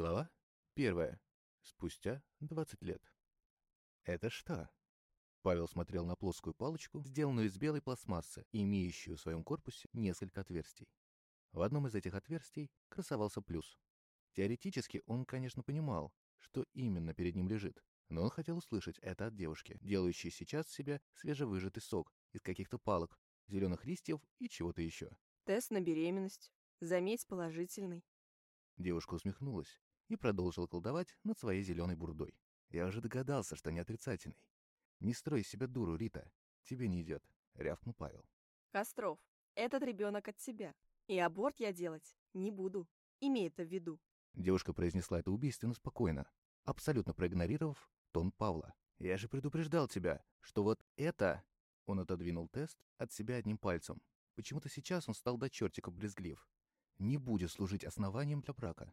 Глава первая. Спустя 20 лет. «Это что?» Павел смотрел на плоскую палочку, сделанную из белой пластмассы имеющую в своем корпусе несколько отверстий. В одном из этих отверстий красовался плюс. Теоретически он, конечно, понимал, что именно перед ним лежит, но он хотел услышать это от девушки, делающей сейчас в себя свежевыжатый сок из каких-то палок, зеленых листьев и чего-то еще. Тест на беременность. Заметь, положительный. Девушка усмехнулась и продолжила колдовать над своей зеленой бурдой. Я уже догадался, что не отрицательный. Не строй себя дуру, Рита. Тебе не идет, рявкнул Павел. Костров, этот ребенок от тебя. И аборт я делать не буду. Имей это в виду. Девушка произнесла это убийственно спокойно, абсолютно проигнорировав тон Павла. «Я же предупреждал тебя, что вот это...» Он отодвинул тест от себя одним пальцем. Почему-то сейчас он стал до чертиков брезглив. «Не будет служить основанием для брака».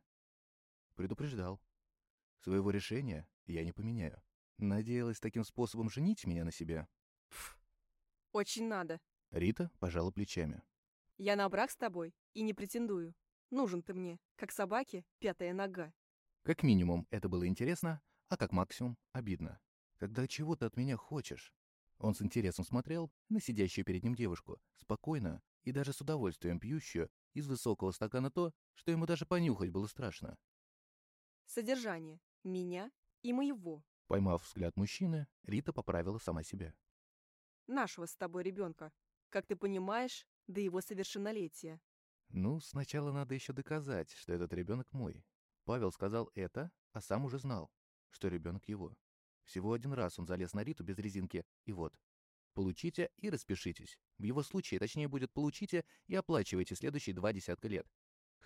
Предупреждал. Своего решения я не поменяю. Надеялась таким способом женить меня на себе. Очень надо. Рита пожала плечами. Я на брак с тобой и не претендую. Нужен ты мне, как собаке, пятая нога. Как минимум, это было интересно, а как максимум, обидно. Когда чего ты от меня хочешь? Он с интересом смотрел на сидящую перед ним девушку, спокойно и даже с удовольствием пьющую из высокого стакана то, что ему даже понюхать было страшно. Содержание. Меня и моего. Поймав взгляд мужчины, Рита поправила сама себя. Нашего с тобой ребенка. Как ты понимаешь, до его совершеннолетия. Ну, сначала надо еще доказать, что этот ребенок мой. Павел сказал это, а сам уже знал, что ребенок его. Всего один раз он залез на Риту без резинки, и вот. Получите и распишитесь. В его случае, точнее будет получите и оплачивайте следующие два десятка лет.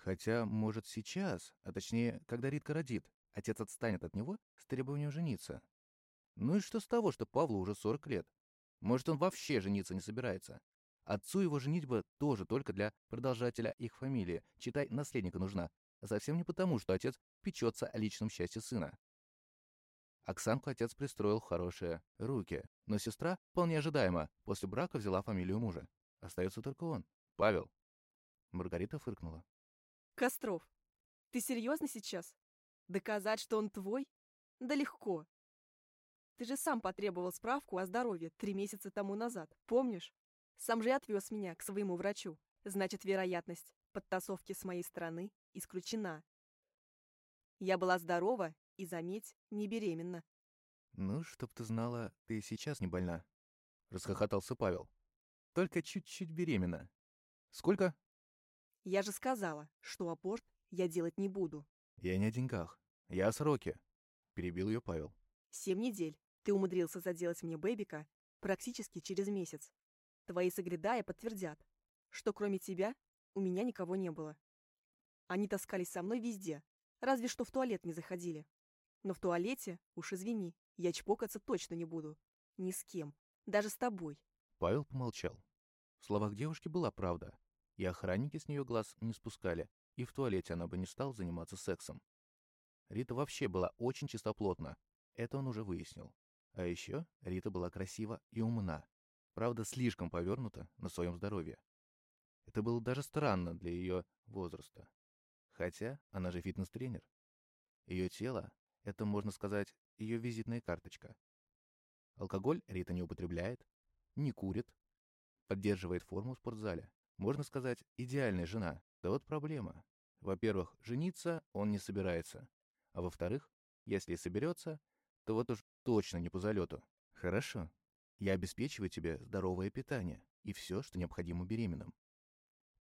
Хотя, может, сейчас, а точнее, когда Ритка родит, отец отстанет от него с требованием жениться. Ну и что с того, что Павлу уже 40 лет? Может, он вообще жениться не собирается? Отцу его женитьба тоже только для продолжателя их фамилии, читай, наследника нужна, совсем не потому, что отец печется о личном счастье сына. Оксанку отец пристроил хорошие руки, но сестра, вполне ожидаемо, после брака взяла фамилию мужа. Остается только он, Павел. Маргарита фыркнула. Костров, ты серьезно сейчас? Доказать, что он твой? Да легко. Ты же сам потребовал справку о здоровье три месяца тому назад, помнишь? Сам же отвез меня к своему врачу. Значит, вероятность подтасовки с моей стороны исключена. Я была здорова и, заметь, не беременна. «Ну, чтоб ты знала, ты сейчас не больна», — расхохотался Павел. «Только чуть-чуть беременна. Сколько?» Я же сказала, что аборт я делать не буду. «Я не о деньгах. Я о сроке», — перебил ее Павел. Семь недель. Ты умудрился заделать мне бэбика практически через месяц. Твои согредая подтвердят, что кроме тебя у меня никого не было. Они таскались со мной везде, разве что в туалет не заходили. Но в туалете, уж извини, я чпокаться точно не буду. Ни с кем. Даже с тобой. Павел помолчал. В словах девушки была правда. И охранники с нее глаз не спускали, и в туалете она бы не стала заниматься сексом. Рита вообще была очень чистоплотна. Это он уже выяснил. А еще Рита была красива и умна. Правда, слишком повернута на своем здоровье. Это было даже странно для ее возраста. Хотя она же фитнес-тренер. Ее тело — это, можно сказать, ее визитная карточка. Алкоголь Рита не употребляет, не курит, поддерживает форму в спортзале. Можно сказать, идеальная жена. Да вот проблема. Во-первых, жениться он не собирается. А во-вторых, если и соберется, то вот уж точно не по залету. Хорошо. Я обеспечиваю тебе здоровое питание и все, что необходимо беременным.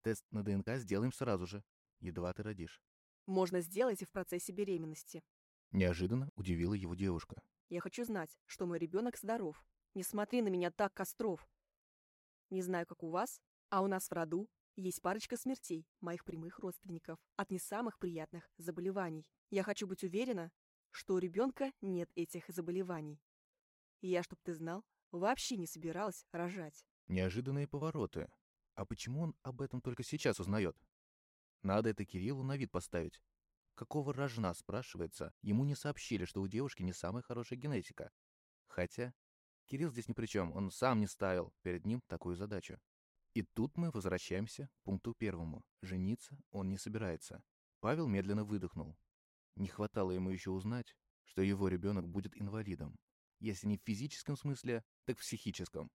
Тест на ДНК сделаем сразу же, едва ты родишь. Можно сделать и в процессе беременности. Неожиданно удивила его девушка. Я хочу знать, что мой ребенок здоров. Не смотри на меня так, Костров. Не знаю, как у вас, а у нас в роду есть парочка смертей моих прямых родственников от не самых приятных заболеваний. Я хочу быть уверена, что у ребенка нет этих заболеваний. Я, чтоб ты знал, вообще не собиралась рожать. Неожиданные повороты. А почему он об этом только сейчас узнает? Надо это Кириллу на вид поставить. Какого рожна, спрашивается, ему не сообщили, что у девушки не самая хорошая генетика. Хотя Кирилл здесь ни при чем, он сам не ставил перед ним такую задачу. И тут мы возвращаемся к пункту первому. Жениться он не собирается. Павел медленно выдохнул. Не хватало ему еще узнать, что его ребенок будет инвалидом. Если не в физическом смысле, так в психическом.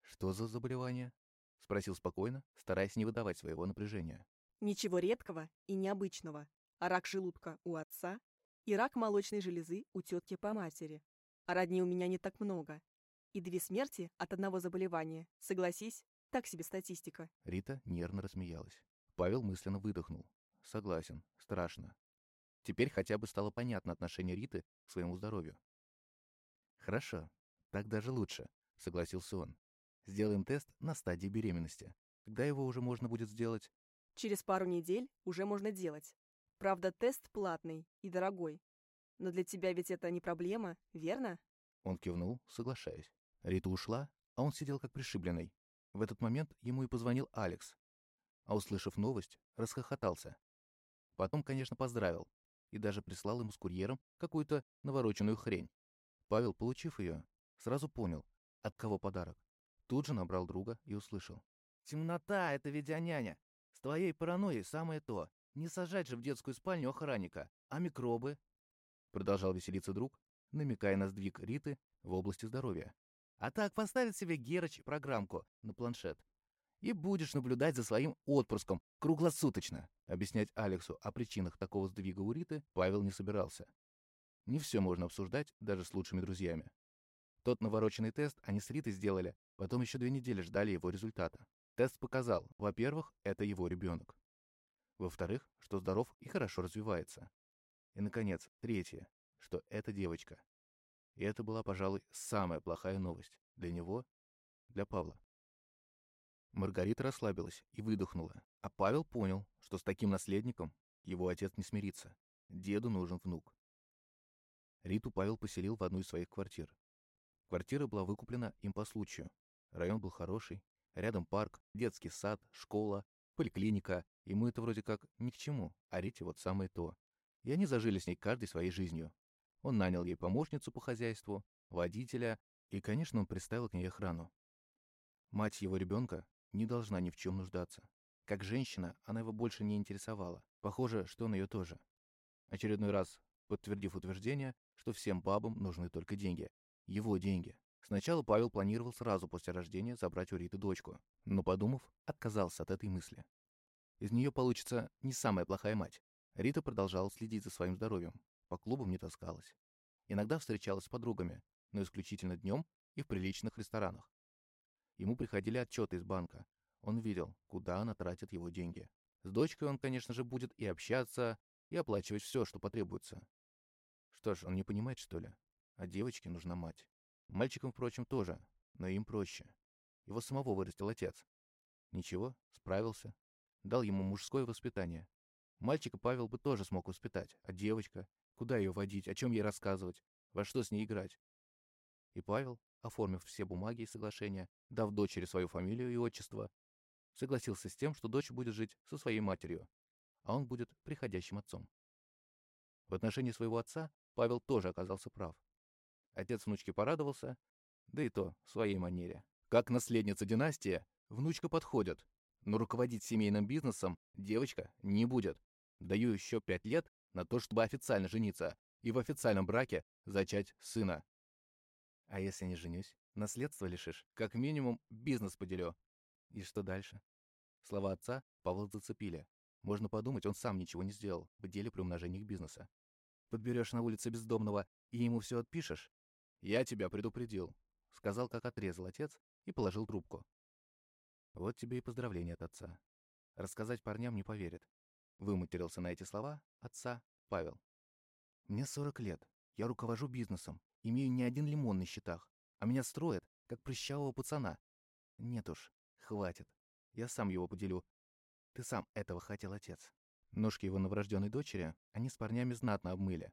«Что за заболевание?» — спросил спокойно, стараясь не выдавать своего напряжения. Ничего редкого и необычного. А рак желудка у отца и рак молочной железы у тетки по матери. А родни у меня не так много. И две смерти от одного заболевания. Согласись, так себе статистика. Рита нервно рассмеялась. Павел мысленно выдохнул. Согласен, страшно. Теперь хотя бы стало понятно отношение Риты к своему здоровью. «Хорошо, так даже лучше», — согласился он. «Сделаем тест на стадии беременности. Когда его уже можно будет сделать?» Через пару недель уже можно делать. Правда, тест платный и дорогой. Но для тебя ведь это не проблема, верно? Он кивнул, соглашаясь. Рита ушла, а он сидел как пришибленный. В этот момент ему и позвонил Алекс. А услышав новость, расхохотался. Потом, конечно, поздравил. И даже прислал ему с курьером какую-то навороченную хрень. Павел, получив ее, сразу понял, от кого подарок. Тут же набрал друга и услышал. «Темнота — это ведяняня. С твоей паранойей самое то. Не сажать же в детскую спальню охранника. А микробы?» Продолжал веселиться друг, намекая на сдвиг Риты в области здоровья. «А так поставит себе Герыч программку на планшет. И будешь наблюдать за своим отпрыском круглосуточно». Объяснять Алексу о причинах такого сдвига у Риты Павел не собирался. Не все можно обсуждать даже с лучшими друзьями. Тот навороченный тест они с Ритой сделали, потом еще две недели ждали его результата. Тест показал, во-первых, это его ребенок. Во-вторых, что здоров и хорошо развивается. И, наконец, третье, что это девочка. И это была, пожалуй, самая плохая новость для него, для Павла. Маргарита расслабилась и выдохнула, а Павел понял, что с таким наследником его отец не смирится. Деду нужен внук. Риту Павел поселил в одну из своих квартир. Квартира была выкуплена им по случаю. Район был хороший, рядом парк, детский сад, школа, поликлиника. Ему это вроде как ни к чему, а Рите вот самое то. И они зажили с ней каждой своей жизнью. Он нанял ей помощницу по хозяйству, водителя, и, конечно, он приставил к ней охрану. Мать его ребенка не должна ни в чем нуждаться. Как женщина, она его больше не интересовала. Похоже, что он ее тоже. Очередной раз подтвердив утверждение, что всем бабам нужны только деньги. Его деньги. Сначала Павел планировал сразу после рождения забрать у Риты дочку, но, подумав, отказался от этой мысли. Из нее получится не самая плохая мать. Рита продолжала следить за своим здоровьем, по клубам не таскалась. Иногда встречалась с подругами, но исключительно днем и в приличных ресторанах. Ему приходили отчеты из банка. Он видел, куда она тратит его деньги. С дочкой он, конечно же, будет и общаться, и оплачивать все, что потребуется. Что ж, он не понимает, что ли? А девочке нужна мать. Мальчикам, впрочем, тоже, но им проще. Его самого вырастил отец. Ничего, справился. Дал ему мужское воспитание. Мальчика Павел бы тоже смог воспитать, а девочка? Куда ее водить, о чем ей рассказывать, во что с ней играть? И Павел, оформив все бумаги и соглашения, дав дочери свою фамилию и отчество, согласился с тем, что дочь будет жить со своей матерью, а он будет приходящим отцом. В отношении своего отца Павел тоже оказался прав. Отец внучки порадовался, да и то в своей манере. Как наследница династии, внучка подходит, но руководить семейным бизнесом девочка не будет. Даю еще пять лет на то, чтобы официально жениться и в официальном браке зачать сына. А если не женюсь, наследство лишишь, как минимум бизнес поделю. И что дальше? Слова отца Павла зацепили. Можно подумать, он сам ничего не сделал в деле при умножении бизнеса подберешь на улице бездомного и ему все отпишешь? Я тебя предупредил, сказал, как отрезал отец и положил трубку. Вот тебе и поздравление от отца. Рассказать парням не поверит. Выматерился на эти слова отца Павел. Мне 40 лет. Я руковожу бизнесом, имею не один лимон на счетах, а меня строят, как прыщавого пацана. Нет уж, хватит. Я сам его поделю. Ты сам этого хотел, отец. Ножки его новорожденной дочери они с парнями знатно обмыли.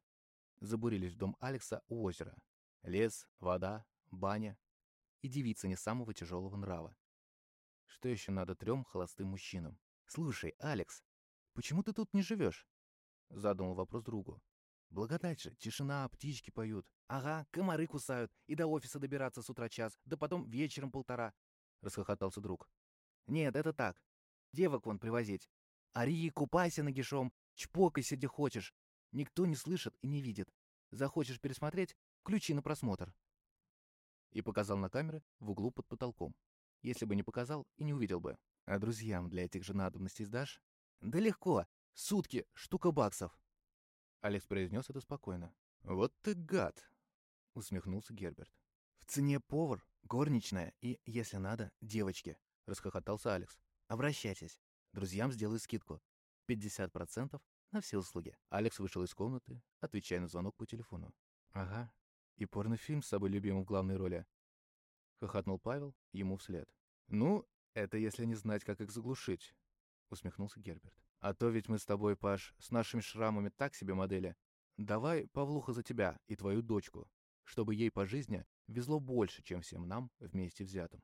Забурились в дом Алекса у озера. Лес, вода, баня и девица не самого тяжелого нрава. Что еще надо трем холостым мужчинам? «Слушай, Алекс, почему ты тут не живешь?» Задал вопрос другу. «Благодать же, тишина, птички поют. Ага, комары кусают, и до офиса добираться с утра час, да потом вечером полтора», — расхохотался друг. «Нет, это так. Девок вон привозить. Ари, купайся нагишом, Чпокайся, где хочешь. Никто не слышит и не видит. Захочешь пересмотреть? Включи на просмотр. И показал на камеры в углу под потолком. Если бы не показал, и не увидел бы. А друзьям для этих же надобностей сдашь? Да легко. Сутки, штука баксов. Алекс произнес это спокойно. Вот ты гад, усмехнулся Герберт. В цене повар, горничная и, если надо, девочки, расхохотался Алекс. Обращайтесь. Друзьям сделаю скидку. 50% на все услуги. Алекс вышел из комнаты, отвечая на звонок по телефону. Ага. И порнофильм с собой любимым в главной роли. Хохотнул Павел ему вслед. Ну, это если не знать, как их заглушить, усмехнулся Герберт. А то ведь мы с тобой, Паш, с нашими шрамами так себе модели. Давай, Павлуха, за тебя и твою дочку, чтобы ей по жизни везло больше, чем всем нам вместе взятым.